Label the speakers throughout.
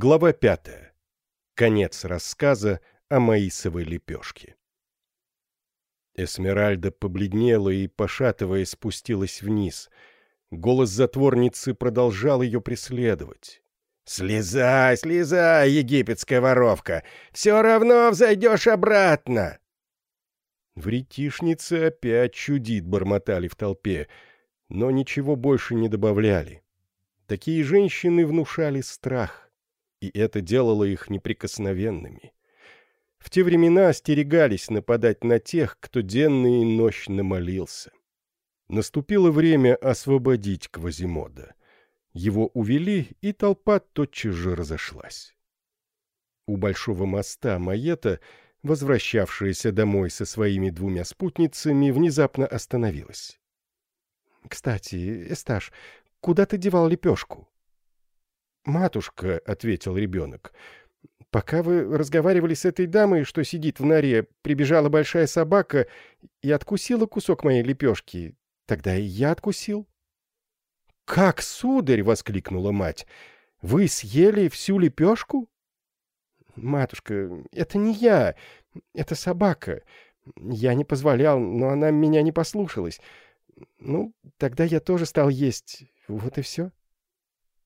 Speaker 1: Глава пятая. Конец рассказа о Маисовой лепешке. Эсмеральда побледнела и, пошатываясь, спустилась вниз. Голос затворницы продолжал ее преследовать.
Speaker 2: «Слезай, слезай, египетская воровка! Все равно взойдешь обратно!»
Speaker 1: Вретишница опять чудит, бормотали в толпе, но ничего больше не добавляли. Такие женщины внушали страх, и это делало их неприкосновенными. В те времена остерегались нападать на тех, кто денно и нощно молился. Наступило время освободить Квазимода. Его увели, и толпа тотчас же разошлась. У большого моста Маета, возвращавшаяся домой со своими двумя спутницами, внезапно остановилась. — Кстати, Эсташ, куда ты девал лепешку? — Матушка, — ответил ребенок, — пока вы разговаривали с этой дамой, что сидит в норе, прибежала большая собака и откусила кусок моей лепешки. Тогда и я откусил. «Как, сударь!» — воскликнула мать. «Вы съели всю лепешку?» «Матушка, это не я, это собака. Я не позволял, но она меня не послушалась. Ну, тогда я тоже стал есть. Вот и все».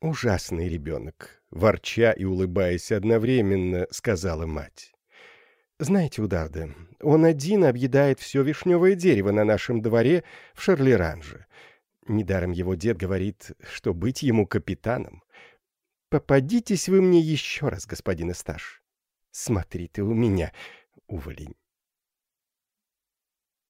Speaker 1: «Ужасный ребенок», — ворча и улыбаясь одновременно, сказала мать. «Знаете, Ударда, он один объедает все вишневое дерево на нашем дворе в Шарлеранже. Недаром его дед говорит, что быть ему капитаном. Попадитесь вы мне еще раз, господин Эсташ. Смотри ты у меня, уволень.